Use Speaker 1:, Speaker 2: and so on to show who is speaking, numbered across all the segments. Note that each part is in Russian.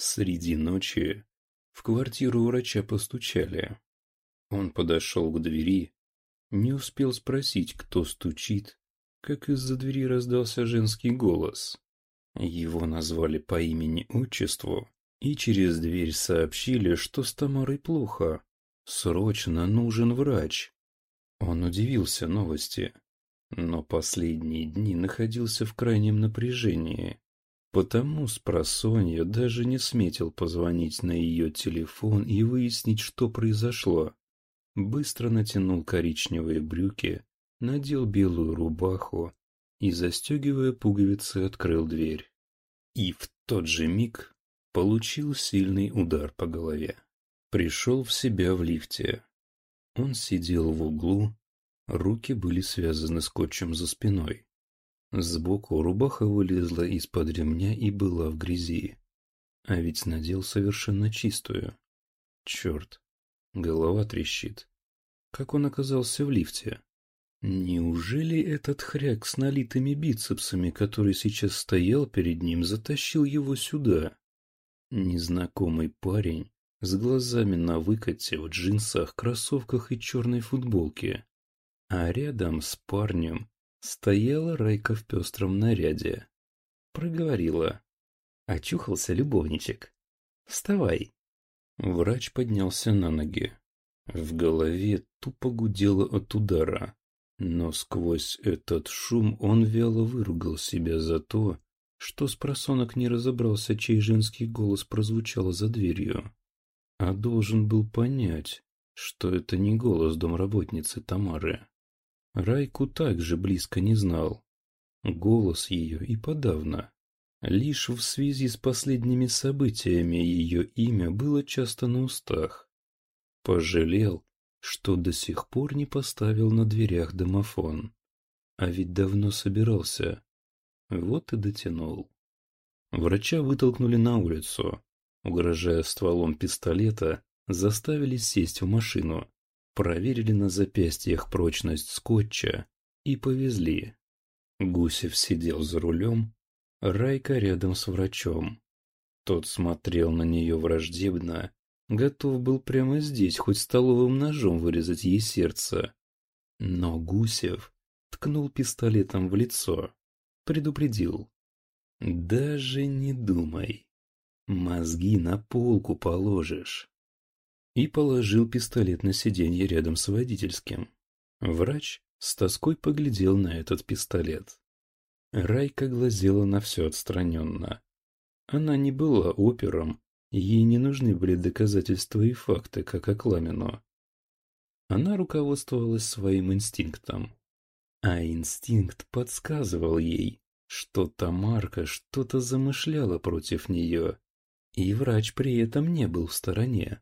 Speaker 1: Среди ночи в квартиру врача постучали. Он подошел к двери, не успел спросить, кто стучит, как из-за двери раздался женский голос. Его назвали по имени-отчеству и через дверь сообщили, что с Тамарой плохо. Срочно нужен врач. Он удивился новости, но последние дни находился в крайнем напряжении. Потому спросонья даже не сметил позвонить на ее телефон и выяснить, что произошло. Быстро натянул коричневые брюки, надел белую рубаху и, застегивая пуговицы, открыл дверь. И в тот же миг получил сильный удар по голове. Пришел в себя в лифте. Он сидел в углу, руки были связаны скотчем за спиной. Сбоку рубаха вылезла из-под ремня и была в грязи. А ведь надел совершенно чистую. Черт, голова трещит. Как он оказался в лифте? Неужели этот хряк с налитыми бицепсами, который сейчас стоял перед ним, затащил его сюда? Незнакомый парень с глазами на выкате в джинсах, кроссовках и черной футболке. А рядом с парнем стояла Райка в пестром наряде. Проговорила. Очухался любовничек. «Вставай!» Врач поднялся на ноги. В голове тупо гудело от удара. Но сквозь этот шум он вяло выругал себя за то, что с просонок не разобрался, чей женский голос прозвучал за дверью. А должен был понять, что это не голос домработницы Тамары. Райку также близко не знал. Голос ее и подавно. Лишь в связи с последними событиями ее имя было часто на устах. Пожалел, что до сих пор не поставил на дверях домофон. А ведь давно собирался. Вот и дотянул. Врача вытолкнули на улицу. Угрожая стволом пистолета, заставили сесть в машину, проверили на запястьях прочность скотча и повезли. Гусев сидел за рулем, Райка рядом с врачом. Тот смотрел на нее враждебно, готов был прямо здесь хоть столовым ножом вырезать ей сердце. Но Гусев ткнул пистолетом в лицо, предупредил. «Даже не думай. Мозги на полку положишь». И положил пистолет на сиденье рядом с водительским. Врач с тоской поглядел на этот пистолет. Райка глазела на все отстраненно. Она не была опером, ей не нужны были доказательства и факты, как Акламину. Она руководствовалась своим инстинктом. А инстинкт подсказывал ей, что Тамарка что-то замышляла против нее, и врач при этом не был в стороне.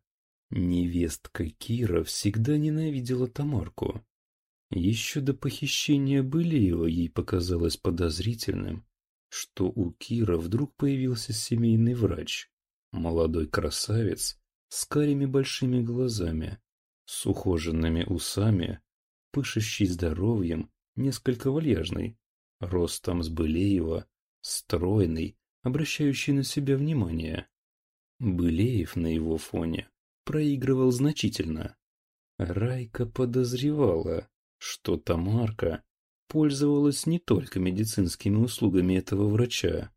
Speaker 1: Невестка Кира всегда ненавидела Тамарку. Еще до похищения Былеева ей показалось подозрительным, что у Кира вдруг появился семейный врач, молодой красавец с карими большими глазами, с ухоженными усами, пышущий здоровьем, несколько вальяжный, ростом с Былеева, стройный, обращающий на себя внимание. Былеев на его фоне проигрывал значительно. Райка подозревала, что Тамарка пользовалась не только медицинскими услугами этого врача.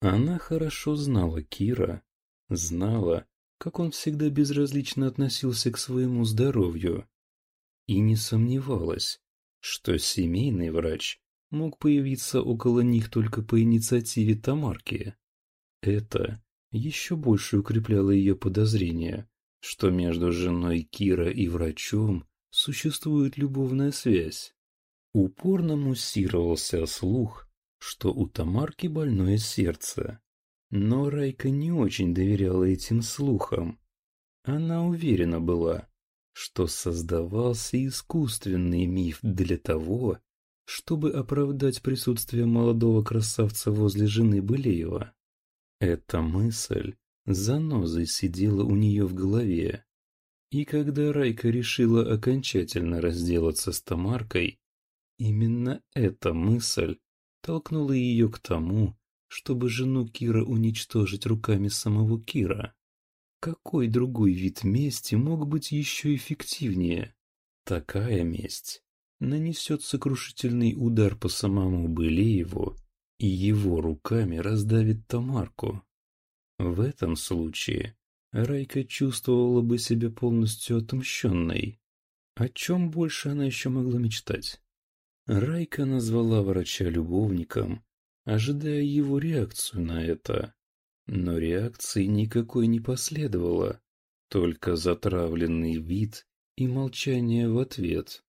Speaker 1: Она хорошо знала Кира, знала, как он всегда безразлично относился к своему здоровью, и не сомневалась, что семейный врач мог появиться около них только по инициативе Тамарки. Это еще больше укрепляло ее подозрение, что между женой Кира и врачом существует любовная связь. Упорно муссировался слух, что у Тамарки больное сердце. Но Райка не очень доверяла этим слухам. Она уверена была, что создавался искусственный миф для того, чтобы оправдать присутствие молодого красавца возле жены Былеева. Эта мысль занозой сидела у нее в голове. И когда Райка решила окончательно разделаться с Тамаркой, именно эта мысль толкнула ее к тому, чтобы жену Кира уничтожить руками самого Кира. Какой другой вид мести мог быть еще эффективнее? Такая месть нанесет сокрушительный удар по самому Былееву и его руками раздавит Тамарку. В этом случае Райка чувствовала бы себя полностью отомщенной. О чем больше она еще могла мечтать? Райка назвала врача любовником, ожидая его реакцию на это. Но реакции никакой не последовало, только затравленный вид и молчание в ответ.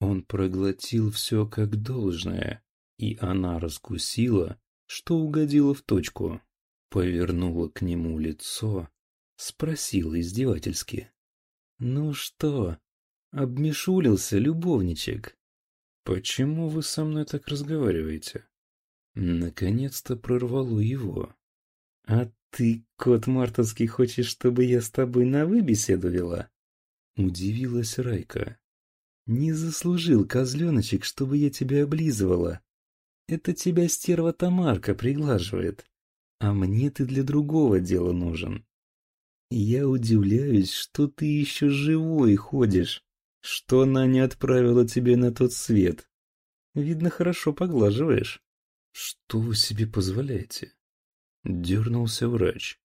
Speaker 1: Он проглотил все как должное, и она раскусила, что угодила в точку. Повернула к нему лицо, спросила издевательски. «Ну что, обмешулился любовничек?» «Почему вы со мной так разговариваете?» Наконец-то прорвало его. «А ты, кот мартовский, хочешь, чтобы я с тобой на «вы» беседу вела?» Удивилась Райка. «Не заслужил, козленочек, чтобы я тебя облизывала. Это тебя стерва Тамарка приглаживает, а мне ты для другого дела нужен. Я удивляюсь, что ты еще живой ходишь, что она не отправила тебя на тот свет. Видно, хорошо поглаживаешь. Что вы себе позволяете? Дернулся врач.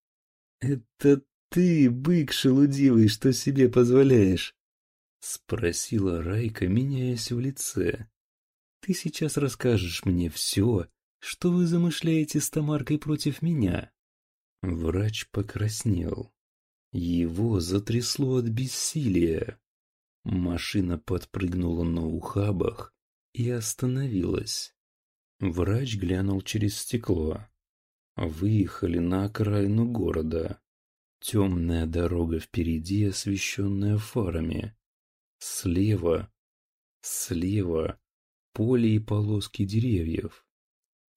Speaker 1: Это ты, бык шелудивый, что себе позволяешь? Спросила Райка, меняясь в лице. Ты сейчас расскажешь мне все, что вы замышляете с Тамаркой против меня. Врач покраснел. Его затрясло от бессилия. Машина подпрыгнула на ухабах и остановилась. Врач глянул через стекло. Выехали на окраину города. Темная дорога впереди, освещенная фарами. Слева, слева поле и полоски деревьев.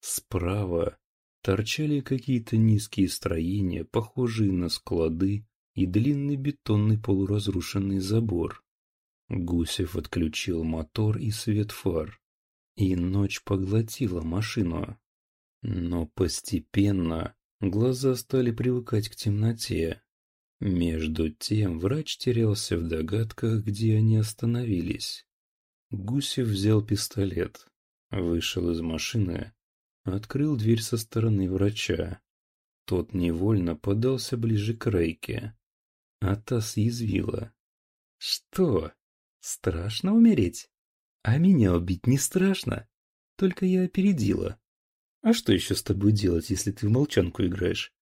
Speaker 1: Справа торчали какие-то низкие строения, похожие на склады и длинный бетонный полуразрушенный забор. Гусев отключил мотор и свет фар, и ночь поглотила машину. Но постепенно глаза стали привыкать к темноте. Между тем врач терялся в догадках, где они остановились. Гусев взял пистолет, вышел из машины, открыл дверь со стороны врача. Тот невольно подался ближе к Рейке. А та съязвила. «Что? Страшно умереть? А меня убить не страшно. Только я опередила. А что еще с тобой делать, если ты в молчанку играешь?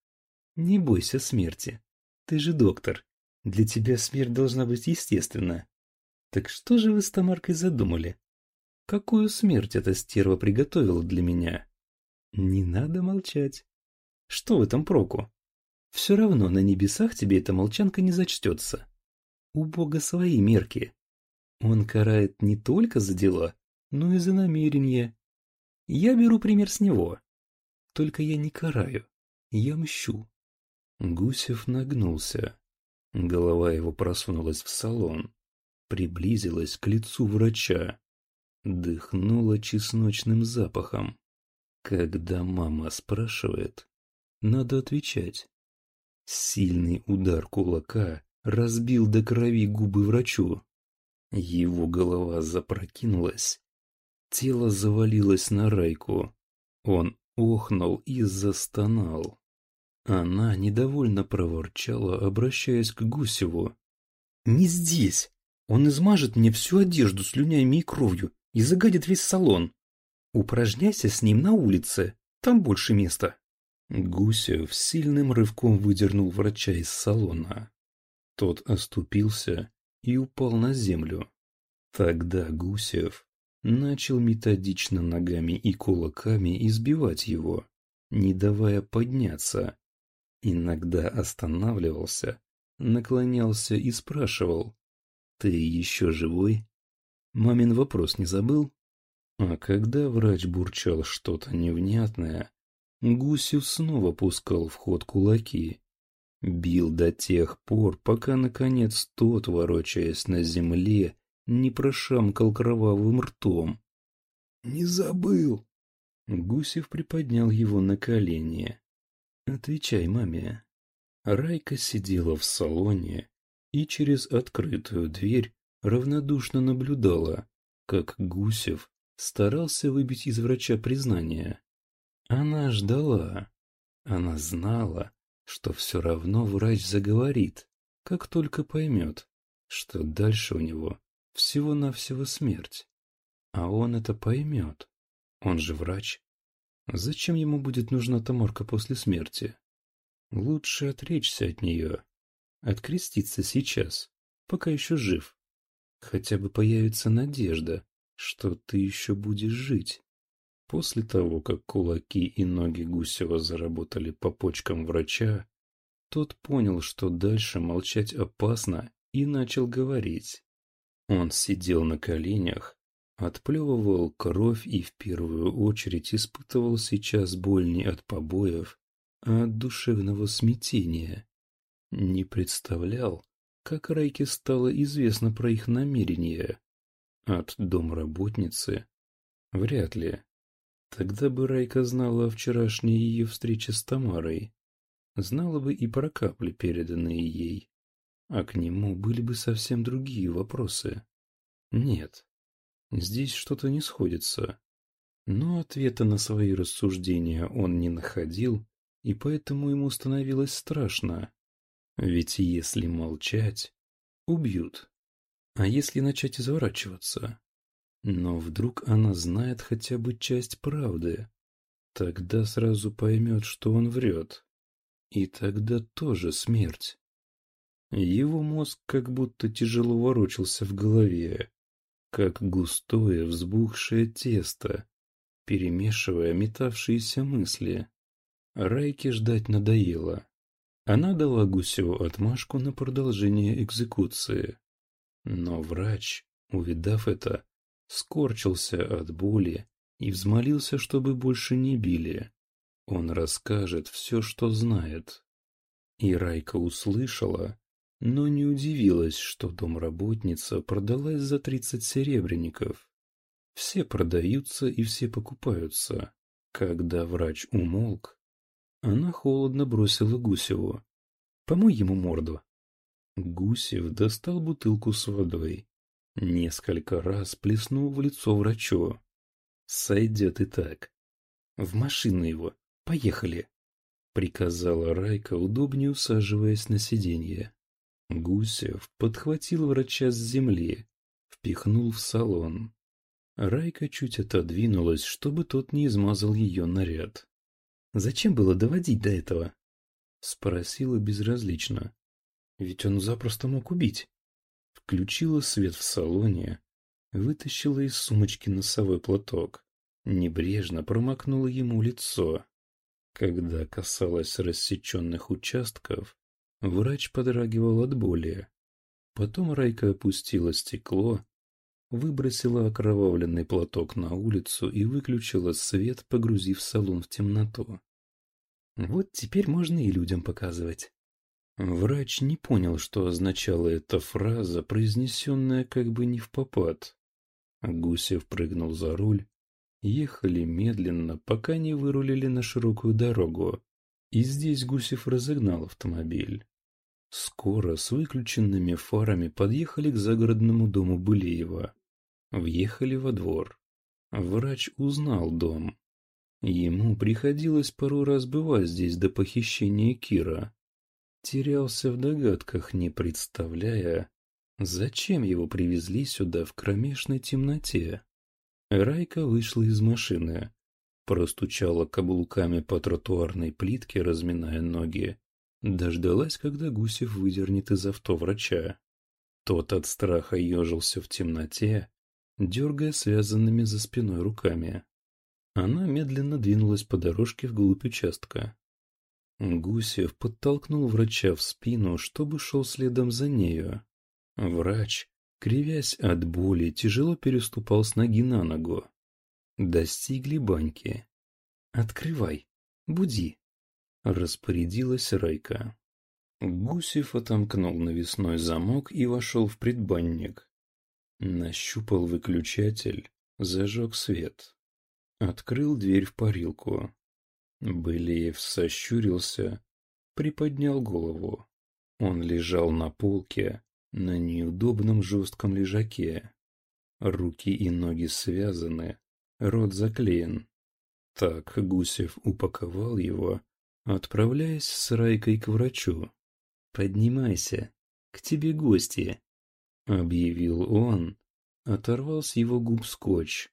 Speaker 1: Не бойся смерти. Ты же доктор. Для тебя смерть должна быть естественна. Так что же вы с Тамаркой задумали? Какую смерть эта стерва приготовила для меня? Не надо молчать. Что в этом проку? Все равно на небесах тебе эта молчанка не зачтется. У Бога свои мерки. Он карает не только за дела, но и за намерения. Я беру пример с него. Только я не караю, я мщу. Гусев нагнулся. Голова его просунулась в салон приблизилась к лицу врача, дыхнула чесночным запахом. Когда мама спрашивает, надо отвечать. Сильный удар кулака разбил до крови губы врачу. Его голова запрокинулась, тело завалилось на райку. Он охнул и застонал. Она недовольно проворчала, обращаясь к Гусеву. «Не здесь! Он измажет мне всю одежду слюнями и кровью и загадит весь салон. Упражняйся с ним на улице, там больше места. Гусев сильным рывком выдернул врача из салона. Тот оступился и упал на землю. Тогда Гусев начал методично ногами и кулаками избивать его, не давая подняться. Иногда останавливался, наклонялся и спрашивал, «Ты еще живой?» Мамин вопрос не забыл? А когда врач бурчал что-то невнятное, Гусев снова пускал в ход кулаки. Бил до тех пор, пока, наконец, тот, ворочаясь на земле, не прошамкал кровавым ртом. «Не забыл!» Гусев приподнял его на колени. «Отвечай маме». Райка сидела в салоне и через открытую дверь равнодушно наблюдала, как Гусев старался выбить из врача признание. Она ждала. Она знала, что все равно врач заговорит, как только поймет, что дальше у него всего-навсего смерть. А он это поймет. Он же врач. Зачем ему будет нужна Таморка после смерти? Лучше отречься от нее. Откреститься сейчас, пока еще жив. Хотя бы появится надежда, что ты еще будешь жить. После того, как кулаки и ноги Гусева заработали по почкам врача, тот понял, что дальше молчать опасно, и начал говорить. Он сидел на коленях, отплевывал кровь и в первую очередь испытывал сейчас боль не от побоев, а от душевного смятения. Не представлял, как Райке стало известно про их намерения. От домработницы? Вряд ли. Тогда бы Райка знала о вчерашней ее встрече с Тамарой. Знала бы и про капли, переданные ей. А к нему были бы совсем другие вопросы. Нет, здесь что-то не сходится. Но ответа на свои рассуждения он не находил, и поэтому ему становилось страшно. Ведь если молчать, убьют. А если начать изворачиваться? Но вдруг она знает хотя бы часть правды. Тогда сразу поймет, что он врет. И тогда тоже смерть. Его мозг как будто тяжело ворочался в голове, как густое взбухшее тесто, перемешивая метавшиеся мысли. Райке ждать надоело. Она дала Гусеву отмашку на продолжение экзекуции. Но врач, увидав это, скорчился от боли и взмолился, чтобы больше не били. Он расскажет все, что знает. И Райка услышала, но не удивилась, что домработница продалась за тридцать серебряников. Все продаются и все покупаются. Когда врач умолк, она холодно бросила Гусеву. «Помой ему морду». Гусев достал бутылку с водой. Несколько раз плеснул в лицо врачу. «Сойдет и так. В машину его. Поехали!» Приказала Райка, удобнее усаживаясь на сиденье. Гусев подхватил врача с земли, впихнул в салон. Райка чуть отодвинулась, чтобы тот не измазал ее наряд. «Зачем было доводить до этого?» Спросила безразлично. «Ведь он запросто мог убить». Включила свет в салоне, вытащила из сумочки носовой платок, небрежно промокнула ему лицо. Когда касалась рассеченных участков, врач подрагивал от боли. Потом Райка опустила стекло, выбросила окровавленный платок на улицу и выключила свет, погрузив салон в темноту. Вот теперь можно и людям показывать. Врач не понял, что означала эта фраза, произнесенная как бы не в попад. Гусев прыгнул за руль. Ехали медленно, пока не вырулили на широкую дорогу. И здесь Гусев разогнал автомобиль. Скоро с выключенными фарами подъехали к загородному дому Былеева. Въехали во двор. Врач узнал дом. Ему приходилось пару раз бывать здесь до похищения Кира. Терялся в догадках, не представляя, зачем его привезли сюда в кромешной темноте. Райка вышла из машины, простучала каблуками по тротуарной плитке, разминая ноги, дождалась, когда Гусев выдернет из авто врача. Тот от страха ежился в темноте, дергая связанными за спиной руками. Она медленно двинулась по дорожке вглубь участка. Гусев подтолкнул врача в спину, чтобы шел следом за нею. Врач, кривясь от боли, тяжело переступал с ноги на ногу. Достигли баньки. «Открывай, буди», — распорядилась Райка. Гусев отомкнул навесной замок и вошел в предбанник. Нащупал выключатель, зажег свет. Открыл дверь в парилку. Былеев сощурился, приподнял голову. Он лежал на полке, на неудобном жестком лежаке. Руки и ноги связаны, рот заклеен. Так Гусев упаковал его, отправляясь с Райкой к врачу. «Поднимайся, к тебе гости», — объявил он, оторвал с его губ скотч,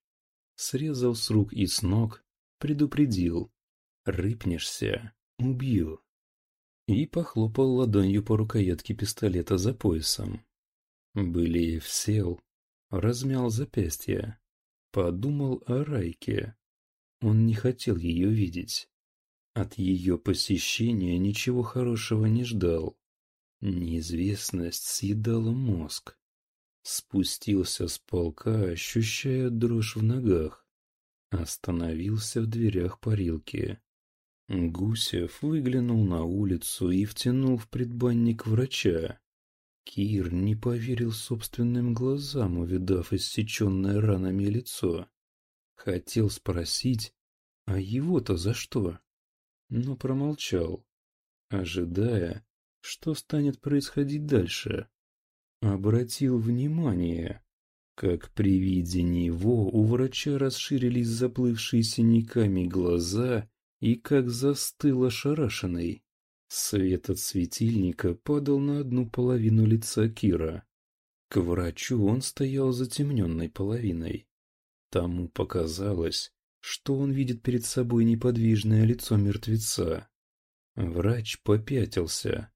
Speaker 1: срезал с рук и с ног, предупредил. «Рыпнешься, убью» и похлопал ладонью по рукоятке пистолета за поясом. Былиев сел, размял запястье, подумал о Райке. Он не хотел ее видеть. От ее посещения ничего хорошего не ждал. Неизвестность съедала мозг. Спустился с полка, ощущая дрожь в ногах. Остановился в дверях парилки. Гусев выглянул на улицу и втянул в предбанник врача. Кир не поверил собственным глазам, увидав иссеченное ранами лицо. Хотел спросить, а его-то за что? Но промолчал, ожидая, что станет происходить дальше. Обратил внимание, как при виде него у врача расширились заплывшие синяками глаза и как застыл ошарашенный. Свет от светильника падал на одну половину лица Кира. К врачу он стоял затемненной половиной. Тому показалось, что он видит перед собой неподвижное лицо мертвеца. Врач попятился.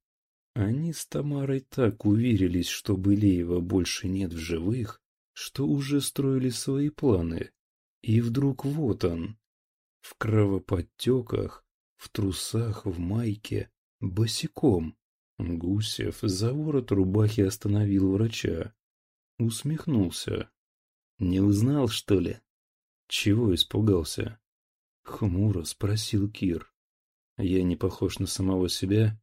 Speaker 1: Они с Тамарой так уверились, что Былеева больше нет в живых, что уже строили свои планы. И вдруг вот он, в кровоподтеках, в трусах, в майке, босиком. Гусев за ворот рубахи остановил врача. Усмехнулся. «Не узнал, что ли?» «Чего испугался?» Хмуро спросил Кир. «Я не похож на самого себя?»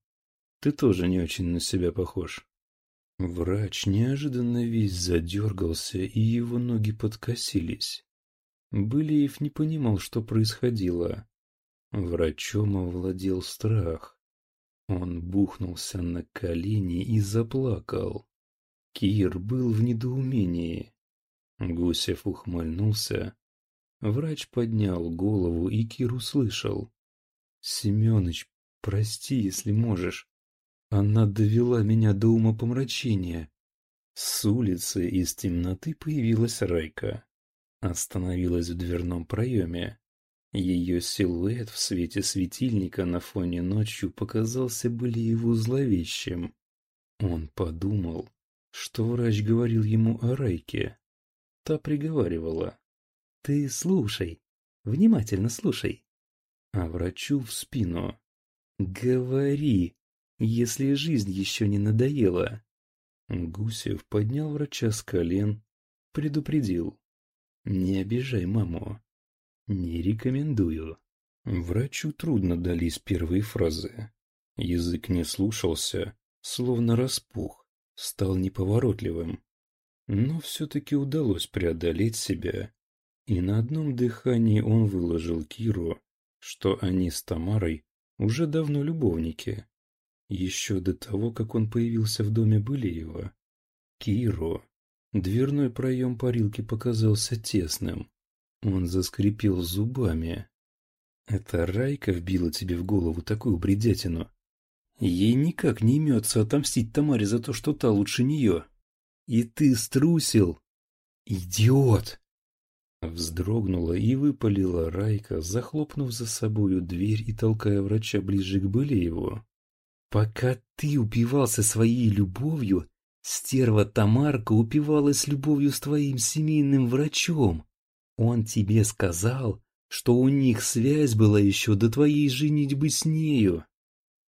Speaker 1: «Ты тоже не очень на себя похож». Врач неожиданно весь задергался, и его ноги подкосились. Былиев не понимал, что происходило. Врачом овладел страх. Он бухнулся на колени и заплакал. Кир был в недоумении. Гусев ухмыльнулся. Врач поднял голову, и Кир услышал. «Семёныч, прости, если можешь. Она довела меня до умопомрачения». С улицы из темноты появилась Райка остановилась в дверном проеме. Ее силуэт в свете светильника на фоне ночью показался Былиеву зловещим. Он подумал, что врач говорил ему о Райке. Та приговаривала. «Ты слушай, внимательно слушай». А врачу в спину. «Говори, если жизнь еще не надоела». Гусев поднял врача с колен, предупредил. Не обижай маму. Не рекомендую. Врачу трудно дались первые фразы. Язык не слушался, словно распух, стал неповоротливым. Но все-таки удалось преодолеть себя, и на одном дыхании он выложил Киру, что они с Тамарой уже давно любовники. Еще до того, как он появился в доме Былеева. Киру, Дверной проем парилки показался тесным. Он заскрипел зубами. «Это Райка вбила тебе в голову такую бредятину. Ей никак не имется отомстить Тамаре за то, что та лучше нее. И ты струсил! Идиот!» Вздрогнула и выпалила Райка, захлопнув за собою дверь и толкая врача ближе к Былееву. «Пока ты упивался своей любовью, Стерва Тамарка упивалась любовью с твоим семейным врачом. Он тебе сказал, что у них связь была еще до твоей женитьбы с нею.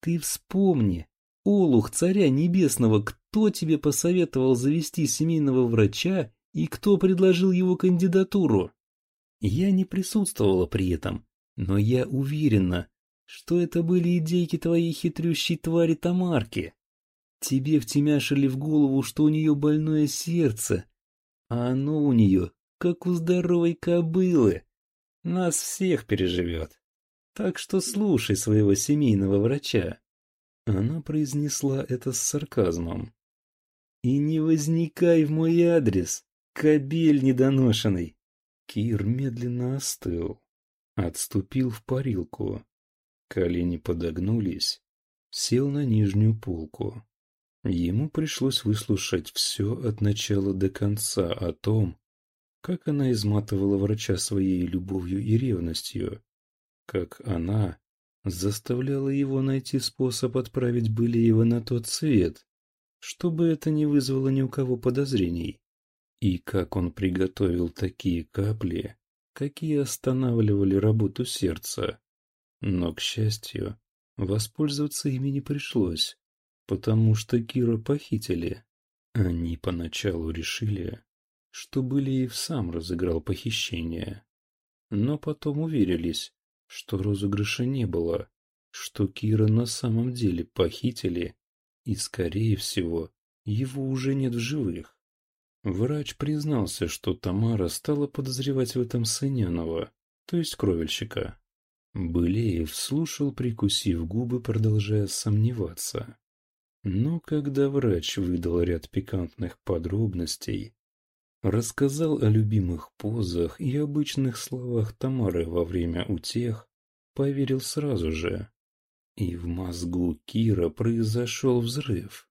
Speaker 1: Ты вспомни, Олух царя небесного, кто тебе посоветовал завести семейного врача и кто предложил его кандидатуру? Я не присутствовала при этом, но я уверена, что это были идейки твоей хитрющей твари Тамарки. Тебе втемяшили в голову, что у нее больное сердце, а оно у нее, как у здоровой кобылы. Нас всех переживет. Так что слушай своего семейного врача. Она произнесла это с сарказмом. И не возникай в мой адрес, кобель недоношенный. Кир медленно остыл, отступил в парилку. Колени подогнулись, сел на нижнюю полку. Ему пришлось выслушать все от начала до конца о том, как она изматывала врача своей любовью и ревностью, как она заставляла его найти способ отправить Былеева на тот свет, чтобы это не вызвало ни у кого подозрений, и как он приготовил такие капли, какие останавливали работу сердца. Но, к счастью, воспользоваться ими не пришлось. Потому что Кира похитили. Они поначалу решили, что Былиев сам разыграл похищение. Но потом уверились, что розыгрыша не было, что Кира на самом деле похитили, и, скорее всего, его уже нет в живых. Врач признался, что Тамара стала подозревать в этом Сынянова, то есть кровельщика. Былеев слушал, прикусив губы, продолжая сомневаться. Но когда врач выдал ряд пикантных подробностей, рассказал о любимых позах и обычных словах Тамары во время утех, поверил сразу же. И в мозгу Кира произошел взрыв.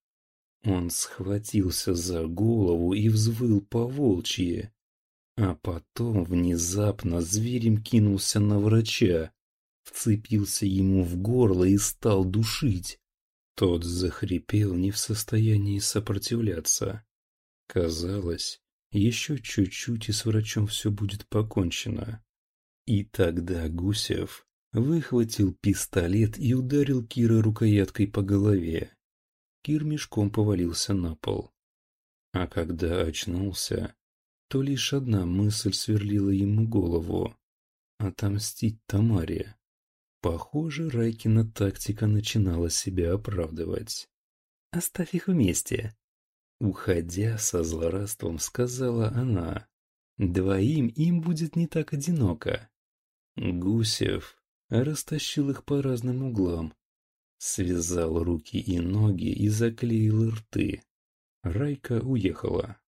Speaker 1: Он схватился за голову и взвыл по волчье, а потом внезапно зверем кинулся на врача, вцепился ему в горло и стал душить. Тот захрипел не в состоянии сопротивляться. Казалось, еще чуть-чуть и с врачом все будет покончено. И тогда Гусев выхватил пистолет и ударил Кира рукояткой по голове. Кир мешком повалился на пол. А когда очнулся, то лишь одна мысль сверлила ему голову — отомстить Тамаре. Похоже, Райкина тактика начинала себя оправдывать. «Оставь их вместе», — уходя со злорадством сказала она. «Двоим им будет не так одиноко». Гусев растащил их по разным углам, связал руки и ноги и заклеил рты. Райка уехала.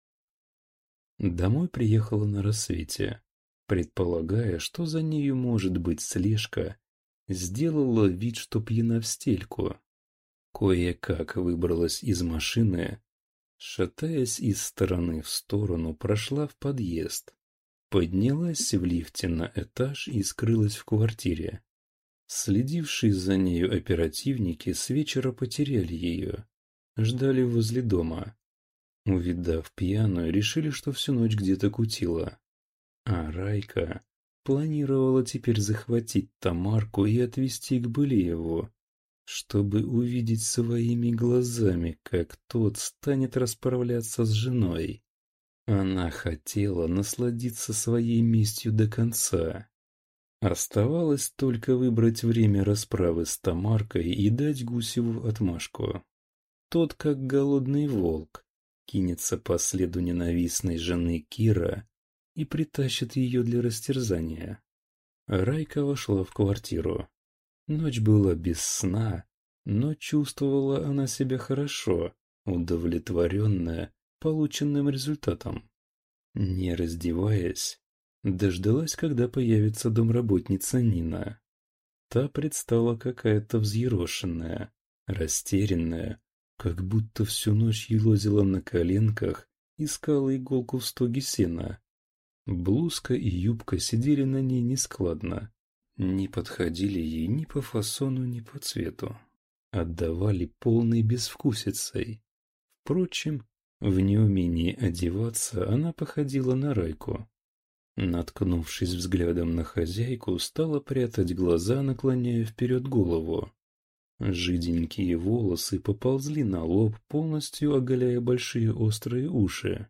Speaker 1: Домой приехала на рассвете, предполагая, что за нею может быть слежка сделала вид, что пьяна в стельку. Кое-как выбралась из машины, шатаясь из стороны в сторону, прошла в подъезд. Поднялась в лифте на этаж и скрылась в квартире. Следившие за нею оперативники с вечера потеряли ее. Ждали возле дома. Увидав пьяную, решили, что всю ночь где-то кутила. А Райка планировала теперь захватить Тамарку и отвезти к Былиеву, чтобы увидеть своими глазами, как тот станет расправляться с женой. Она хотела насладиться своей местью до конца. Оставалось только выбрать время расправы с Тамаркой и дать Гусеву отмашку. Тот, как голодный волк, кинется по следу ненавистной жены Кира и притащит ее для растерзания. Райка вошла в квартиру. Ночь была без сна, но чувствовала она себя хорошо, удовлетворенная полученным результатом. Не раздеваясь, дождалась, когда появится домработница Нина. Та предстала какая-то взъерошенная, растерянная, как будто всю ночь елозила на коленках, искала иголку в стоге сена. Блузка и юбка сидели на ней нескладно, не подходили ей ни по фасону, ни по цвету. Отдавали полной безвкусицей. Впрочем, в неумении одеваться она походила на Райку. Наткнувшись взглядом на хозяйку, стала прятать глаза, наклоняя вперед голову. Жиденькие волосы поползли на лоб, полностью оголяя большие острые уши.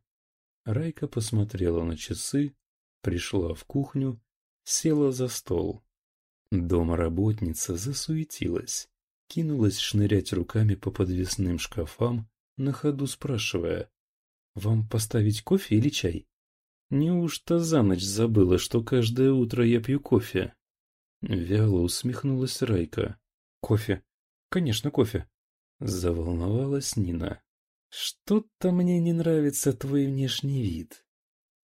Speaker 1: Райка посмотрела на часы, пришла в кухню, села за стол. Домработница засуетилась, кинулась шнырять руками по подвесным шкафам, на ходу спрашивая, «Вам поставить кофе или чай?» Неужто за ночь забыла, что каждое утро я пью кофе? Вяло усмехнулась Райка. Кофе. Конечно, кофе. Заволновалась Нина. Что-то мне не нравится твой внешний вид.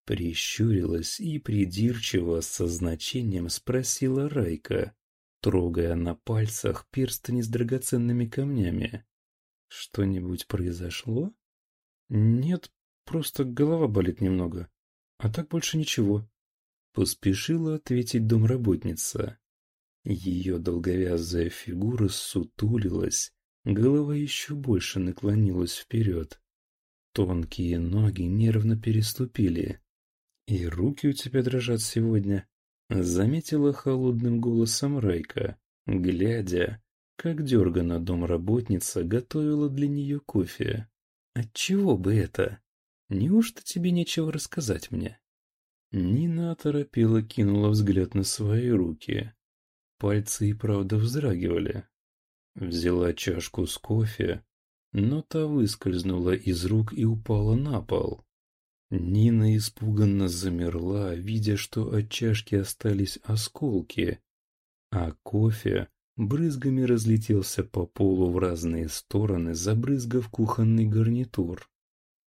Speaker 1: Прищурилась и придирчиво со значением спросила Райка, трогая на пальцах перстни с драгоценными камнями. Что-нибудь произошло? Нет, просто голова болит немного. А так больше ничего. Поспешила ответить домработница. Ее долговязая фигура сутулилась, голова еще больше наклонилась вперед. Тонкие ноги нервно переступили. «И руки у тебя дрожат сегодня», — заметила холодным голосом Райка, глядя, как дергана домработница готовила для нее кофе. «Отчего бы это? Неужто тебе нечего рассказать мне?» Нина оторопела кинула взгляд на свои руки. Пальцы и правда вздрагивали. Взяла чашку с кофе, но та выскользнула из рук и упала на пол. Нина испуганно замерла, видя, что от чашки остались осколки, а кофе брызгами разлетелся по полу в разные стороны, забрызгав кухонный гарнитур.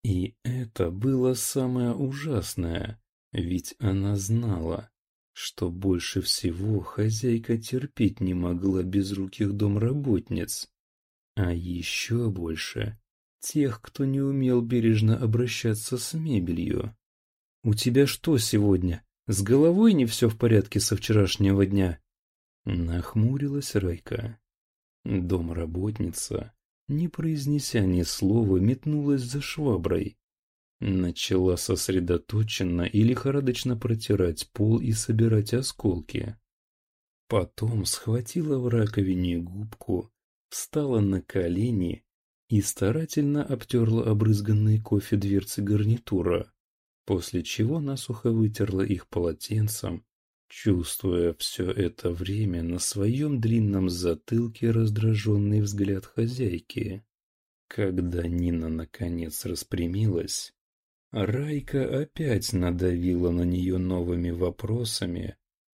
Speaker 1: И это было самое ужасное, ведь она знала, что больше всего хозяйка терпеть не могла безруких домработниц, а еще больше тех, кто не умел бережно обращаться с мебелью. «У тебя что сегодня? С головой не все в порядке со вчерашнего дня?» Нахмурилась Райка. Домработница, не произнеся ни слова, метнулась за шваброй. Начала сосредоточенно и лихорадочно протирать пол и собирать осколки. Потом схватила в раковине губку, встала на колени и старательно обтерла обрызганные кофе дверцы гарнитура, после чего насухо вытерла их полотенцем, чувствуя все это время на своем длинном затылке раздраженный взгляд хозяйки. Когда Нина наконец распрямилась, Райка опять надавила на нее новыми вопросами,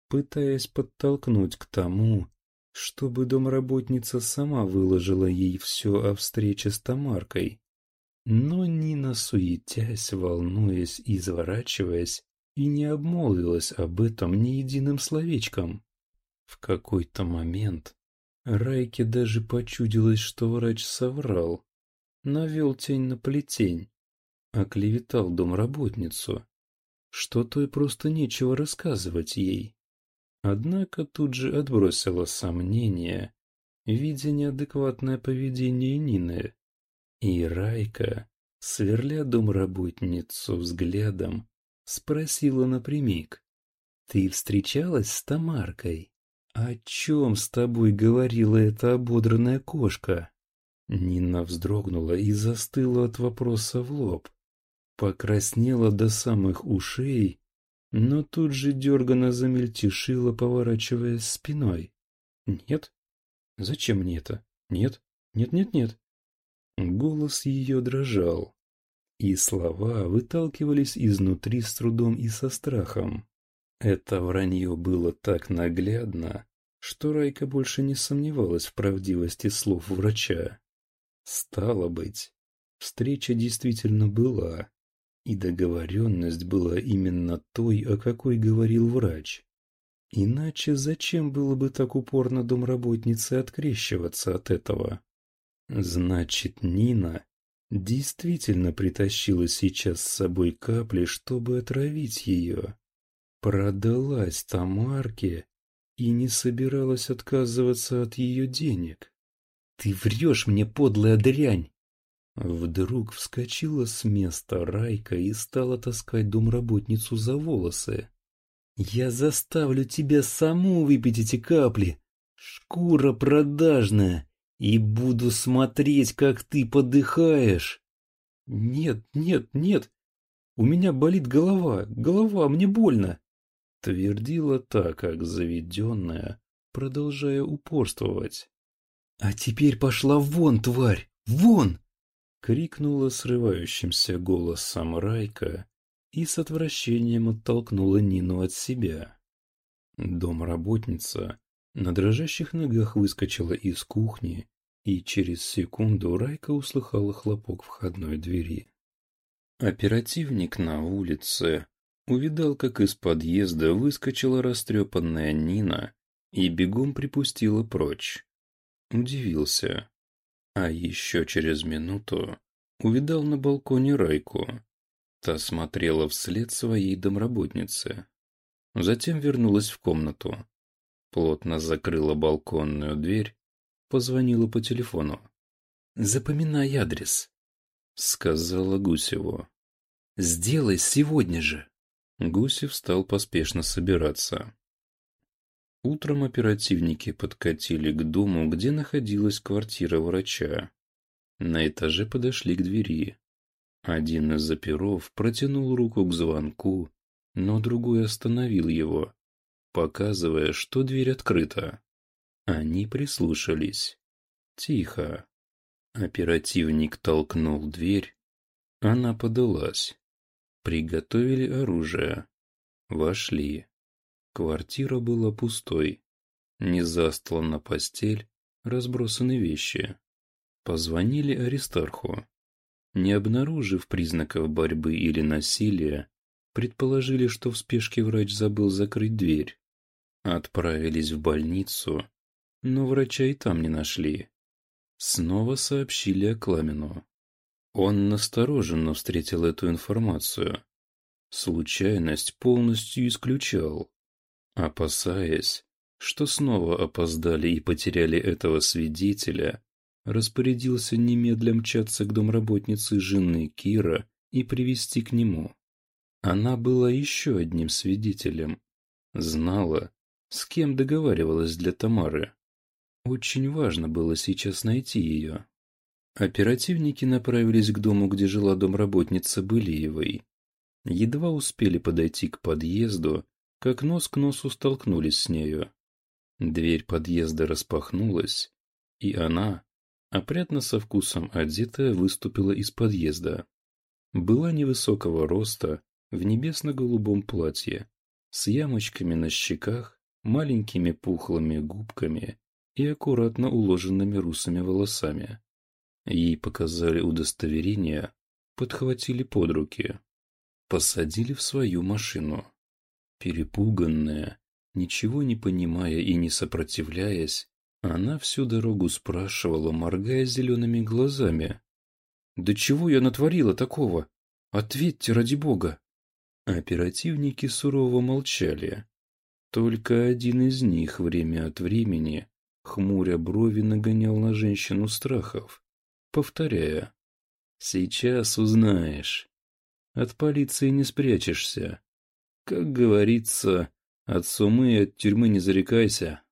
Speaker 1: пытаясь подтолкнуть к тому, чтобы домработница сама выложила ей все о встрече с Тамаркой. Но Нина, суетясь, волнуясь и изворачиваясь, и не обмолвилась об этом ни единым словечком. В какой-то момент Райке даже почудилось, что врач соврал, навел тень на плетень оклеветал домработницу, что той просто нечего рассказывать ей. Однако тут же отбросила сомнения, видя неадекватное поведение Нины. И Райка, сверля домработницу взглядом, спросила напрямик. «Ты встречалась с Тамаркой? О чем с тобой говорила эта ободранная кошка?» Нина вздрогнула и застыла от вопроса в лоб покраснела до самых ушей, но тут же дерганно замельтешила, поворачиваясь спиной. «Нет? Зачем мне это? Нет? Нет-нет-нет!» Голос ее дрожал, и слова выталкивались изнутри с трудом и со страхом. Это вранье было так наглядно, что Райка больше не сомневалась в правдивости слов врача. Стало быть, встреча действительно была, и договоренность была именно той, о какой говорил врач. Иначе зачем было бы так упорно домработнице открещиваться от этого? Значит, Нина действительно притащила сейчас с собой капли, чтобы отравить ее. Продалась Тамарке и не собиралась отказываться от ее денег. «Ты врешь мне, подлая дрянь!» Вдруг вскочила с места Райка и стала таскать домработницу за волосы. «Я заставлю тебя саму выпить эти капли, шкура продажная, и буду смотреть, как ты подыхаешь!» «Нет, нет, нет, у меня болит голова, голова, мне больно!» Твердила так, как заведенная, продолжая упорствовать. «А теперь пошла вон, тварь, вон!» Крикнула срывающимся голосом Райка и с отвращением оттолкнула Нину от себя. Домработница на дрожащих ногах выскочила из кухни, и через секунду Райка услыхала хлопок входной двери. Оперативник на улице увидал, как из подъезда выскочила растрепанная Нина и бегом припустила прочь. Удивился. А еще через минуту увидал на балконе Райку. Та смотрела вслед своей домработнице. Затем вернулась в комнату. Плотно закрыла балконную дверь, позвонила по телефону. «Запоминай адрес», — сказала Гусеву. «Сделай сегодня же». Гусев стал поспешно собираться. Утром оперативники подкатили к дому, где находилась квартира врача. На этаже подошли к двери. Один из оперов протянул руку к звонку, но другой остановил его, показывая, что дверь открыта. Они прислушались. Тихо. Оперативник толкнул дверь. Она подалась. Приготовили оружие. Вошли. Квартира была пустой. Не застлана постель, разбросаны вещи. Позвонили Аристарху. Не обнаружив признаков борьбы или насилия, Предположили, что в спешке врач забыл закрыть дверь. Отправились в больницу, но врача и там не нашли. Снова сообщили о Кламину. Он настороженно встретил эту информацию. Случайность полностью исключал, опасаясь, что снова опоздали и потеряли этого свидетеля, распорядился немедля мчаться к домработнице жены Кира и привести к нему. Она была еще одним свидетелем. Знала, с кем договаривалась для Тамары. Очень важно было сейчас найти ее. Оперативники направились к дому, где жила домработница Былиевой. Едва успели подойти к подъезду, как нос к носу столкнулись с нею. Дверь подъезда распахнулась, и она, опрятно со вкусом одетая, выступила из подъезда. Была невысокого роста, в небесно-голубом платье, с ямочками на щеках, маленькими пухлыми губками и аккуратно уложенными русыми волосами. Ей показали удостоверение, подхватили под руки, посадили в свою машину. Перепуганная, ничего не понимая и не сопротивляясь, она всю дорогу спрашивала, моргая зелеными глазами. «Да чего я натворила такого? Ответьте, ради бога!» Оперативники сурово молчали. Только один из них время от времени, хмуря брови, нагонял на женщину страхов, повторяя «Сейчас узнаешь. От полиции не спрячешься. Как говорится, от сумы и от тюрьмы не зарекайся».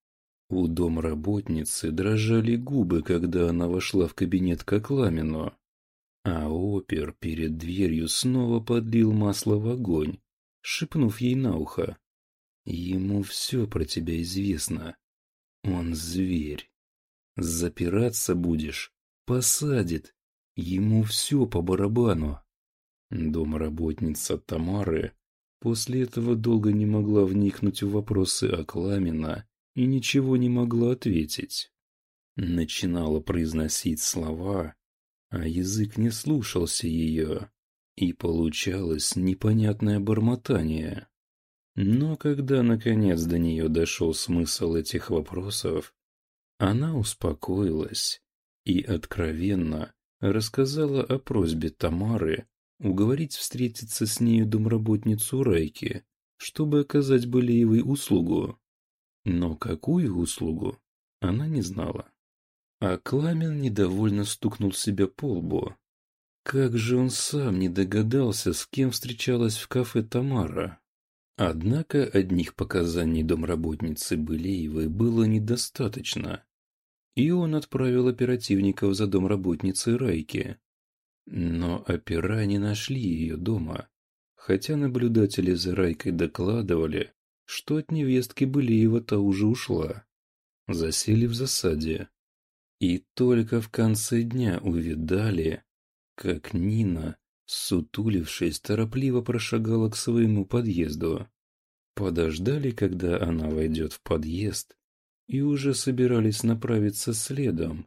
Speaker 1: У домработницы дрожали губы, когда она вошла в кабинет к Акламину. А опер перед дверью снова подлил масло в огонь, шепнув ей на ухо. Ему все про тебя известно. Он зверь. Запираться будешь, посадит. Ему все по барабану. Домработница Тамары после этого долго не могла вникнуть в вопросы Акламина и ничего не могла ответить. Начинала произносить слова, а язык не слушался ее, и получалось непонятное бормотание. Но когда, наконец, до нее дошел смысл этих вопросов, она успокоилась и откровенно рассказала о просьбе Тамары уговорить встретиться с нею домработницу Райки, чтобы оказать Болеевой услугу. Но какую услугу, она не знала. А Кламен недовольно стукнул себя по лбу. Как же он сам не догадался, с кем встречалась в кафе Тамара. Однако одних показаний домработницы Былеевой было недостаточно, и он отправил оперативников за домработницей Райки. Но опера не нашли ее дома, хотя наблюдатели за Райкой докладывали, что от невестки Былеева-то уже ушла. Засели в засаде. И только в конце дня увидали, как Нина Сутулившись, торопливо прошагала к своему подъезду. Подождали, когда она войдет в подъезд, и уже собирались направиться следом,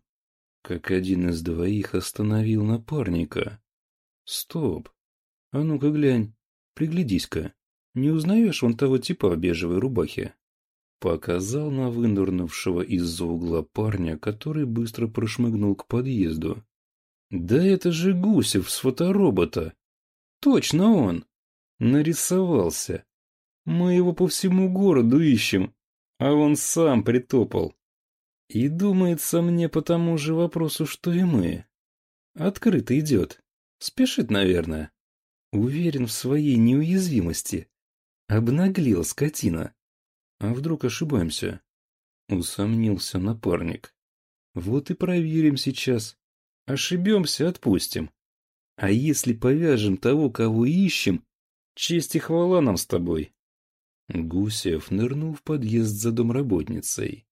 Speaker 1: как один из двоих остановил напарника. «Стоп! А ну-ка глянь, приглядись-ка, не узнаешь вон того типа в бежевой рубахе?» Показал на вынырнувшего из-за угла парня, который быстро прошмыгнул к подъезду. «Да это же Гусев с фоторобота! Точно он! Нарисовался! Мы его по всему городу ищем, а он сам притопал. И думается мне по тому же вопросу, что и мы. Открыто идет. Спешит, наверное. Уверен в своей неуязвимости. Обнаглел скотина. А вдруг ошибаемся? Усомнился напарник. Вот и проверим сейчас. Ошибемся, отпустим. А если повяжем того, кого ищем, честь и хвала нам с тобой. Гусев нырнул в подъезд за домработницей.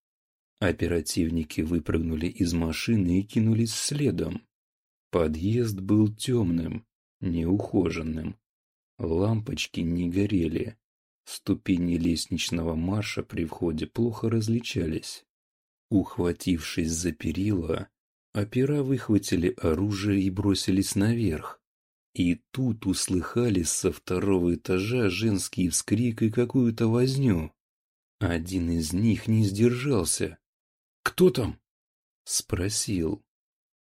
Speaker 1: Оперативники выпрыгнули из машины и кинулись следом. Подъезд был темным, неухоженным. Лампочки не горели. Ступени лестничного марша при входе плохо различались. Ухватившись за перила, опера выхватили оружие и бросились наверх. И тут услыхали со второго этажа женский вскрик и какую-то возню. Один из них не сдержался. «Кто там?» — спросил.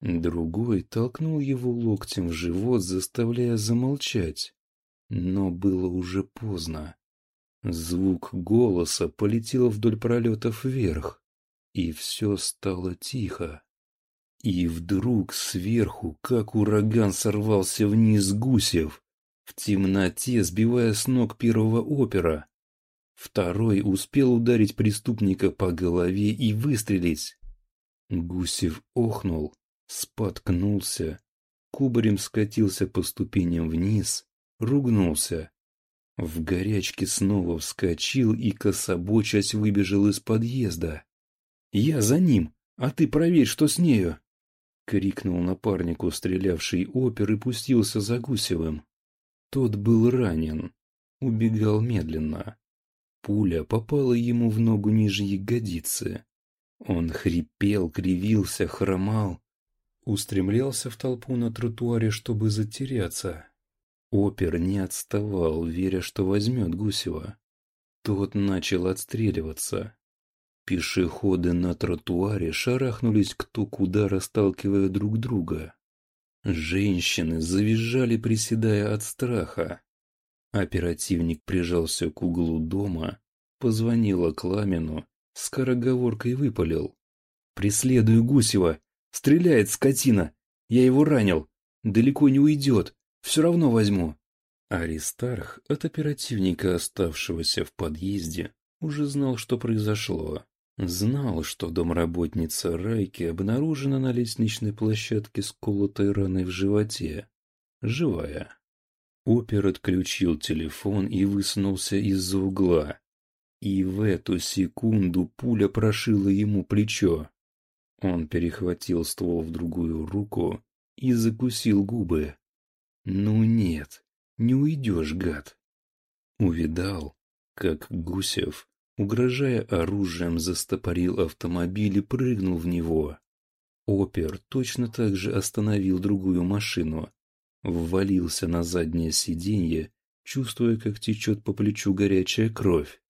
Speaker 1: Другой толкнул его локтем в живот, заставляя замолчать. Но было уже поздно. Звук голоса полетел вдоль пролетов вверх, и все стало тихо. И вдруг сверху, как ураган, сорвался вниз Гусев, в темноте сбивая с ног первого опера. Второй успел ударить преступника по голове и выстрелить. Гусев охнул, споткнулся, кубарем скатился по ступеням вниз, ругнулся. В горячке снова вскочил и, кособочась, выбежал из подъезда. «Я за ним, а ты проверь, что с нею!» — крикнул напарнику стрелявший опер и пустился за Гусевым. Тот был ранен, убегал медленно. Пуля попала ему в ногу ниже ягодицы. Он хрипел, кривился, хромал, устремлялся в толпу на тротуаре, чтобы затеряться. Опер не отставал, веря, что возьмет Гусева. Тот начал отстреливаться. Пешеходы на тротуаре шарахнулись кто куда, расталкивая друг друга. Женщины завизжали, приседая от страха. Оперативник прижался к углу дома, позвонил Акламину, скороговоркой выпалил. «Преследую Гусева! Стреляет скотина! Я его ранил! Далеко не уйдет! Все равно возьму!» Аристарх от оперативника, оставшегося в подъезде, уже знал, что произошло. Знал, что домработница Райки обнаружена на лестничной площадке с колотой раной в животе. Живая. Опер отключил телефон и высунулся из-за угла. И в эту секунду пуля прошила ему плечо. Он перехватил ствол в другую руку и закусил губы. «Ну нет, не уйдешь, гад!» Увидал, как Гусев угрожая оружием, застопорил автомобиль и прыгнул в него. Опер точно так же остановил другую машину, ввалился на заднее сиденье, чувствуя, как течет по плечу горячая кровь.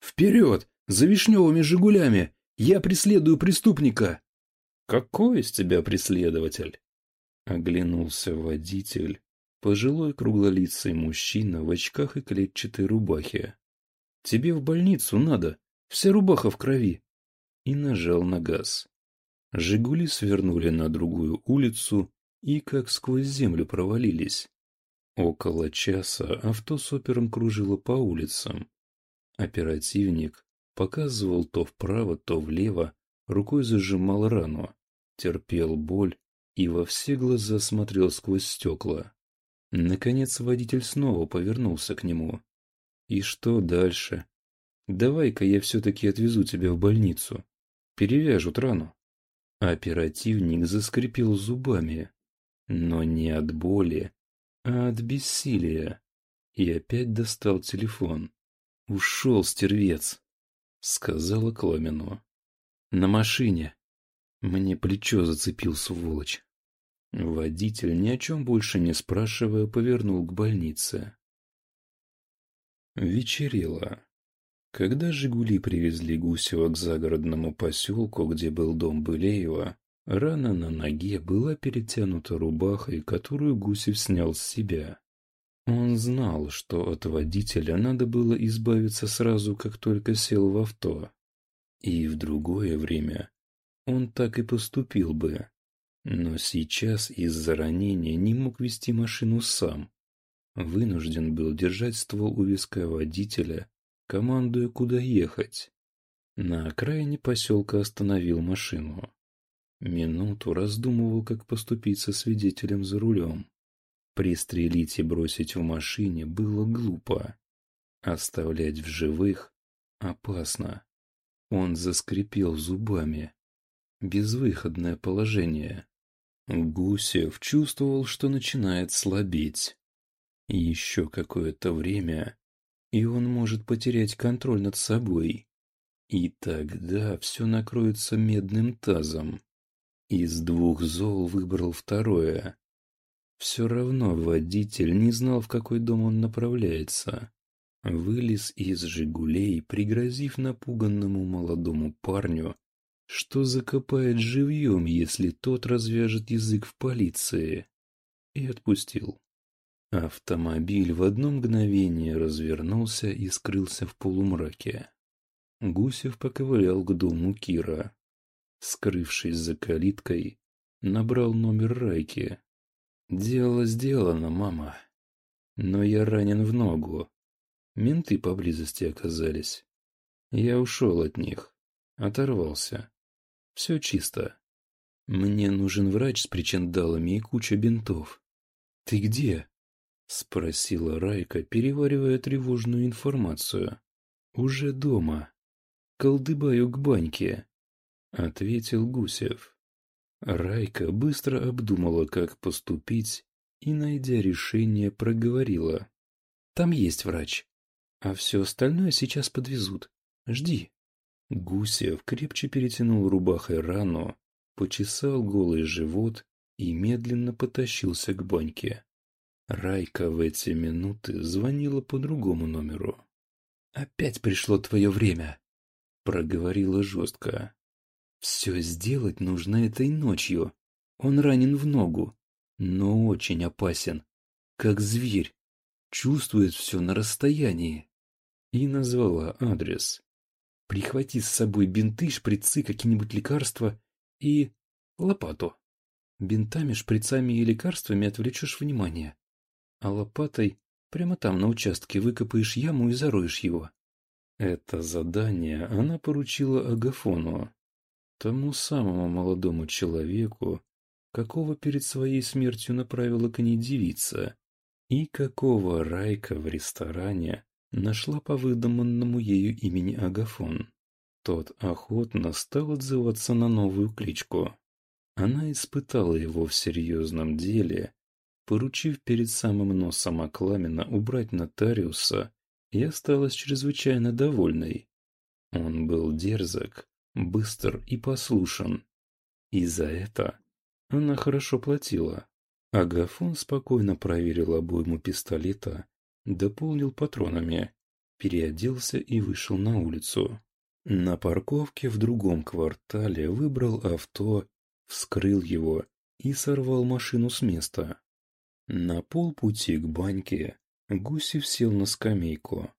Speaker 1: «Вперед! За вишневыми «Жигулями»! Я преследую преступника!» «Какой из тебя преследователь?» Оглянулся водитель, пожилой круглолицый мужчина в очках и клетчатой рубахе. Тебе в больницу надо, вся рубаха в крови. И нажал на газ. Жигули свернули на другую улицу и как сквозь землю провалились. Около часа авто с кружило по улицам. Оперативник показывал то вправо, то влево, рукой зажимал рану, терпел боль и во все глаза смотрел сквозь стекла. Наконец водитель снова повернулся к нему. И что дальше? Давай-ка я все-таки отвезу тебя в больницу. Перевяжут рану. Оперативник заскрипел зубами, но не от боли, а от бессилия. И опять достал телефон. «Ушел, стервец!» — сказала Кламину. «На машине!» Мне плечо зацепил сволочь. Водитель, ни о чем больше не спрашивая, повернул к больнице. Вечерело. Когда «Жигули» привезли Гусева к загородному поселку, где был дом Былеева, рана на ноге была перетянута рубахой, которую Гусев снял с себя. Он знал, что от водителя надо было избавиться сразу, как только сел в авто. И в другое время он так и поступил бы. Но сейчас из-за ранения не мог вести машину сам. Вынужден был держать ствол у виска водителя командуя, куда ехать. На окраине поселка остановил машину. Минуту раздумывал, как поступить со свидетелем за рулем. Пристрелить и бросить в машине было глупо. Оставлять в живых опасно. Он заскрипел зубами. Безвыходное положение. Гусев чувствовал, что начинает слабеть. Еще какое-то время и он может потерять контроль над собой. И тогда все накроется медным тазом. Из двух зол выбрал второе. Все равно водитель не знал, в какой дом он направляется. Вылез из «Жигулей», пригрозив напуганному молодому парню, что закопает живьем, если тот развяжет язык в полиции, и отпустил. Автомобиль в одно мгновение развернулся и скрылся в полумраке. Гусев поковылял к дому Кира. Скрывшись за калиткой, набрал номер Райки. «Дело сделано, мама. Но я ранен в ногу. Менты поблизости оказались. Я ушел от них. Оторвался. Все чисто. Мне нужен врач с причиндалами и куча бинтов. Ты где?» — спросила Райка, переваривая тревожную информацию. «Уже дома. Колдыбаю к баньке», — ответил Гусев. Райка быстро обдумала, как поступить, и, найдя решение, проговорила. «Там есть врач, а все остальное сейчас подвезут. Жди». Гусев крепче перетянул рубахой рану, почесал голый живот и медленно потащился к баньке. Райка в эти минуты звонила по другому номеру. «Опять пришло твое время», — проговорила жестко. «Все сделать нужно этой ночью. Он ранен в ногу, но очень опасен, как зверь. Чувствует все на расстоянии». И назвала адрес. «Прихвати с собой бинты, шприцы, какие-нибудь лекарства и лопату. Бинтами, шприцами и лекарствами отвлечешь внимание а лопатой прямо там на участке выкопаешь яму и зароешь его. Это задание она поручила Агафону, тому самому молодому человеку, какого перед своей смертью направила к ней девица, и какого Райка в ресторане нашла по выдуманному ею имени Агафон. Тот охотно стал отзываться на новую кличку. Она испытала его в серьезном деле поручив перед самым носом Акламина убрать нотариуса, и осталась чрезвычайно довольной. Он был дерзок, быстр и послушен. И за это она хорошо платила. Агафон спокойно проверил обойму пистолета, дополнил патронами, переоделся и вышел на улицу. На парковке в другом квартале выбрал авто, вскрыл его и сорвал машину с места. На полпути к баньке Гусев сел на скамейку,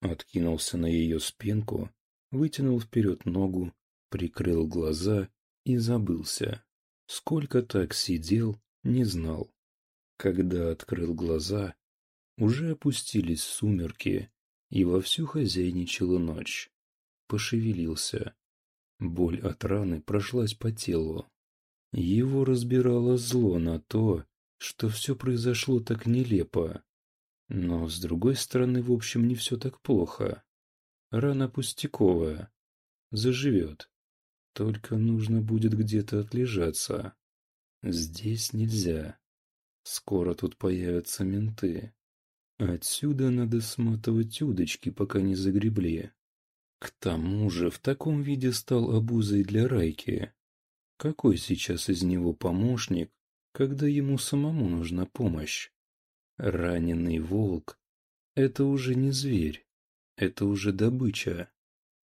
Speaker 1: откинулся на ее спинку, вытянул вперед ногу, прикрыл глаза и забылся. Сколько так сидел, не знал. Когда открыл глаза, уже опустились сумерки, и вовсю хозяйничала ночь. Пошевелился. Боль от раны прошлась по телу. Его разбирало зло на то, что все произошло так нелепо. Но, с другой стороны, в общем, не все так плохо. Рана пустяковая. Заживет. Только нужно будет где-то отлежаться. Здесь нельзя. Скоро тут появятся менты. Отсюда надо сматывать удочки, пока не загребли. К тому же в таком виде стал обузой для Райки. Какой сейчас из него помощник, когда ему самому нужна помощь? Раненый волк — это уже не зверь, это уже добыча.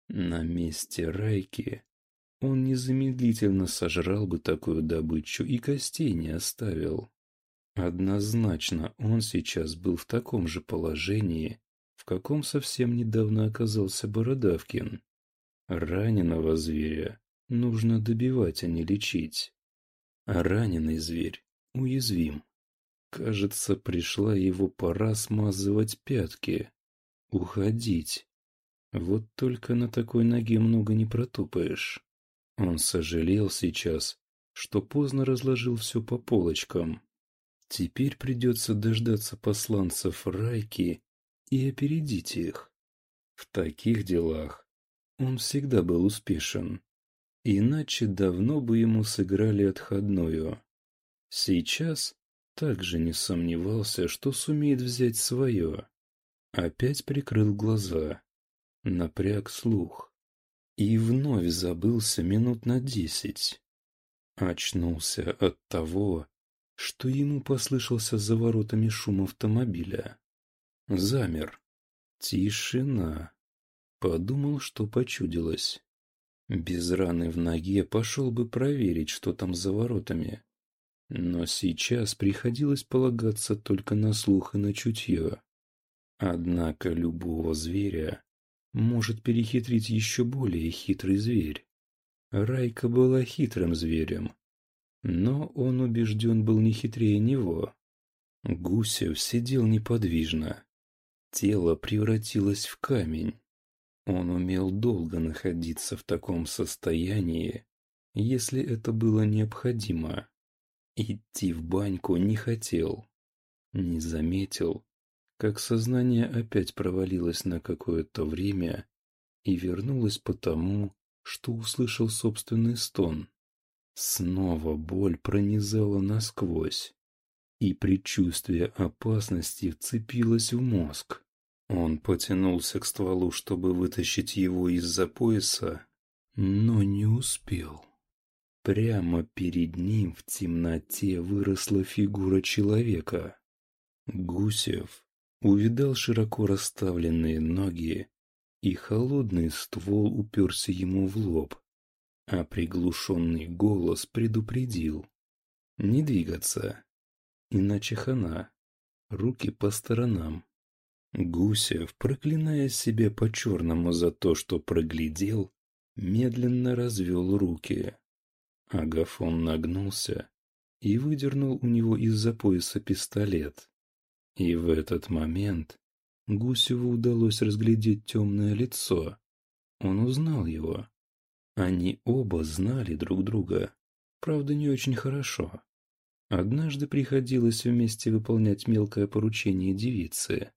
Speaker 1: На месте Райки он незамедлительно сожрал бы такую добычу и костей не оставил. Однозначно он сейчас был в таком же положении, в каком совсем недавно оказался Бородавкин. Раненого зверя нужно добивать, а не лечить. А раненый зверь уязвим. Кажется, пришла его пора смазывать пятки. Уходить. Вот только на такой ноге много не протупаешь. Он сожалел сейчас, что поздно разложил все по полочкам. Теперь придется дождаться посланцев Райки и опередить их. В таких делах он всегда был успешен. Иначе давно бы ему сыграли отходную. Сейчас также не сомневался, что сумеет взять свое. Опять прикрыл глаза, напряг слух и вновь забылся минут на десять. Очнулся от того, что ему послышался за воротами шум автомобиля. Замер. Тишина. Подумал, что почудилось. Без раны в ноге пошел бы проверить, что там за воротами. Но сейчас приходилось полагаться только на слух и на чутье. Однако любого зверя может перехитрить еще более хитрый зверь. Райка была хитрым зверем, но он убежден был не хитрее него. Гусев сидел неподвижно. Тело превратилось в камень. Он умел долго находиться в таком состоянии, если это было необходимо. Идти в баньку не хотел. Не заметил, как сознание опять провалилось на какое-то время и вернулось потому, что услышал собственный стон. Снова боль пронизала насквозь, и предчувствие опасности вцепилось в мозг. Он потянулся к стволу, чтобы вытащить его из-за пояса, но не успел. Прямо перед ним в темноте выросла фигура человека. Гусев увидал широко расставленные ноги, и холодный ствол уперся ему в лоб, а приглушенный голос предупредил. Не двигаться, иначе хана, руки по сторонам. Гусев, проклиная себя по-черному за то, что проглядел, медленно развел руки. Агафон нагнулся и выдернул у него из-за пояса пистолет. И в этот момент Гусеву удалось разглядеть темное лицо. Он узнал его. Они оба знали друг друга, правда не очень хорошо. Однажды приходилось вместе выполнять мелкое поручение девицы.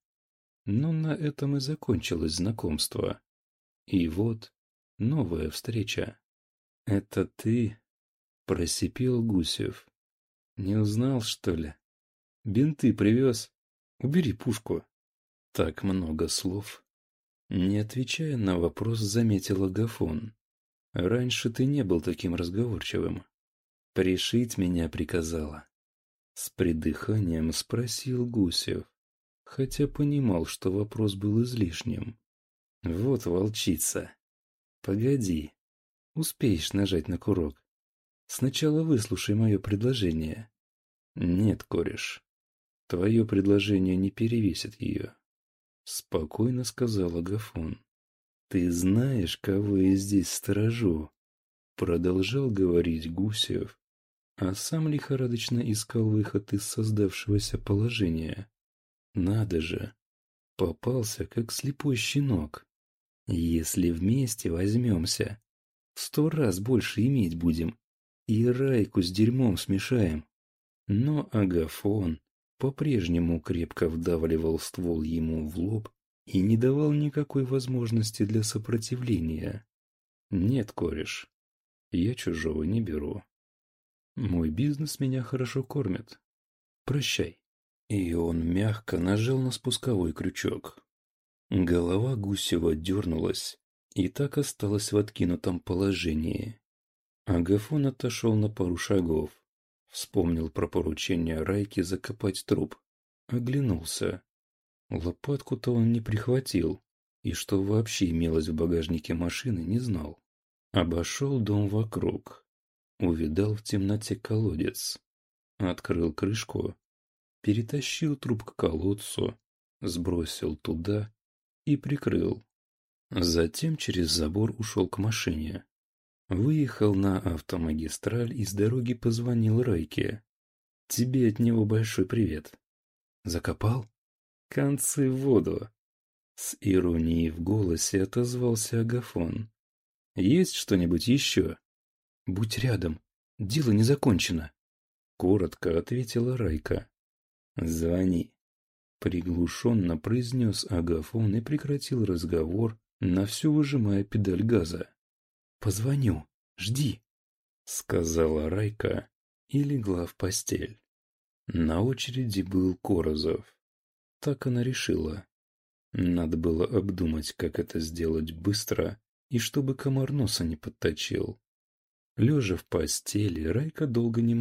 Speaker 1: Но на этом и закончилось знакомство. И вот новая встреча. «Это ты?» — просипел Гусев. «Не узнал, что ли? Бинты привез. Убери пушку». Так много слов. Не отвечая на вопрос, заметил Агафон. «Раньше ты не был таким разговорчивым. Пришить меня приказала». С придыханием спросил Гусев, хотя понимал, что вопрос был излишним. «Вот волчица. Погоди, успеешь нажать на курок. Сначала выслушай мое предложение». «Нет, кореш, твое предложение не перевесит ее», — спокойно сказал Агафон. «Ты знаешь, кого я здесь сторожу?» Продолжал говорить Гусев, а сам лихорадочно искал выход из создавшегося положения. Надо же, попался, как слепой щенок. Если вместе возьмемся, в сто раз больше иметь будем, и райку с дерьмом смешаем. Но Агафон по-прежнему крепко вдавливал ствол ему в лоб и не давал никакой возможности для сопротивления. Нет, кореш, я чужого не беру. Мой бизнес меня хорошо кормит. Прощай. И он мягко нажал на спусковой крючок. Голова Гусева дернулась и так осталась в откинутом положении. Агафон отошел на пару шагов. Вспомнил про поручение Райки закопать труп. Оглянулся. Лопатку-то он не прихватил, и что вообще имелось в багажнике машины, не знал. Обошел дом вокруг. Увидал в темноте колодец. Открыл крышку. Перетащил труп к колодцу. Сбросил туда и прикрыл. Затем через забор ушел к машине. Выехал на автомагистраль и с дороги позвонил Райке. «Тебе от него большой привет». «Закопал?» «Концы в воду». С иронией в голосе отозвался Агафон. «Есть что-нибудь еще?» «Будь рядом. Дело не закончено». Коротко ответила Райка. «Звони». Приглушенно произнес Агафон и прекратил разговор, на всю выжимая педаль газа. «Позвоню. Жди», — сказала Райка и легла в постель. На очереди был Корозов. Так она решила. Надо было обдумать, как это сделать быстро и чтобы комар носа не подточил. Лежа в постели, Райка долго не могла